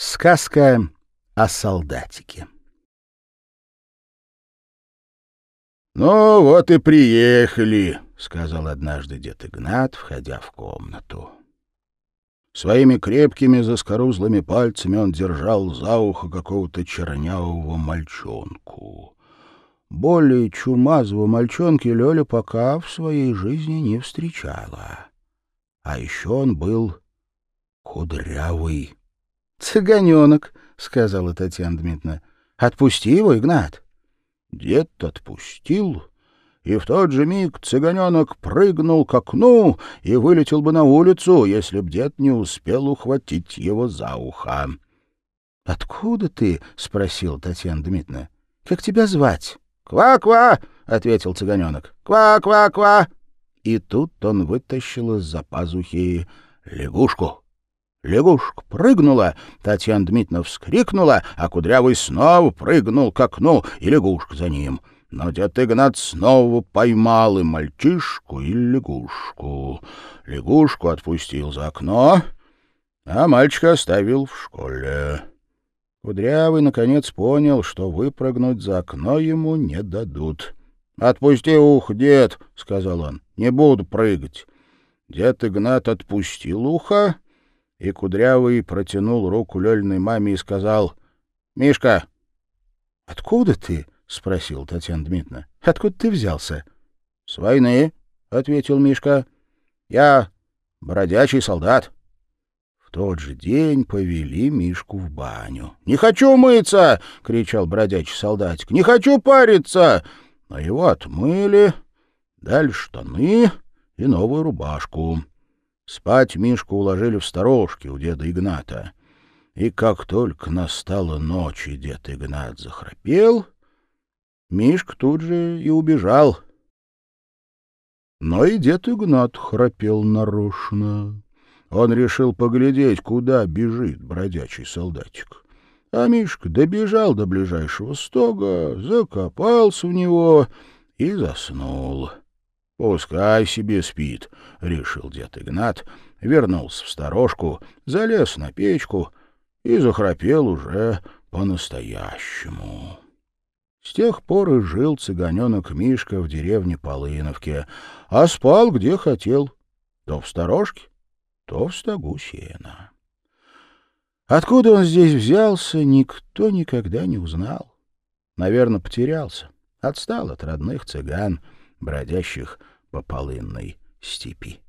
Сказка о солдатике. «Ну, вот и приехали», — сказал однажды дед Игнат, входя в комнату. Своими крепкими заскорузлыми пальцами он держал за ухо какого-то чернявого мальчонку. Более чумазого мальчонки Лёля пока в своей жизни не встречала. А еще он был кудрявый. «Цыганенок», — сказала Татьяна Дмитриевна. «Отпусти его, Игнат». Дед отпустил, и в тот же миг цыганенок прыгнул к окну и вылетел бы на улицу, если б дед не успел ухватить его за ухо. «Откуда ты?» — спросил Татьяна Дмитриевна. «Как тебя звать?» «Ква-ква!» — ответил цыганенок. «Ква-ква-ква!» И тут он вытащил из-за пазухи лягушку. Лягушка прыгнула, Татьяна Дмитриевна вскрикнула, а Кудрявый снова прыгнул к окну, и лягушка за ним. Но дед Игнат снова поймал и мальчишку, и лягушку. Лягушку отпустил за окно, а мальчика оставил в школе. Кудрявый, наконец, понял, что выпрыгнуть за окно ему не дадут. — Отпусти ух, дед, — сказал он, — не буду прыгать. Дед Игнат отпустил ухо, и Кудрявый протянул руку Лёльной маме и сказал, «Мишка!» «Откуда ты?» — спросил Татьяна Дмитриевна. «Откуда ты взялся?» «С войны», — ответил Мишка. «Я бродячий солдат». В тот же день повели Мишку в баню. «Не хочу мыться!» — кричал бродячий солдатик. «Не хочу париться!» Но его отмыли, дали штаны и новую рубашку. Спать Мишку уложили в сторожке у деда Игната. И как только настала ночь, и дед Игнат захрапел, Мишка тут же и убежал. Но и дед Игнат храпел нарочно. Он решил поглядеть, куда бежит бродячий солдатик. А Мишка добежал до ближайшего стога, закопался в него и заснул. «Пускай себе спит», — решил дед Игнат, вернулся в сторожку, залез на печку и захрапел уже по-настоящему. С тех пор и жил цыганенок Мишка в деревне Полыновке, а спал где хотел, то в сторожке, то в стогу сена. Откуда он здесь взялся, никто никогда не узнал. Наверное, потерялся, отстал от родных цыган — бродящих по полынной степи.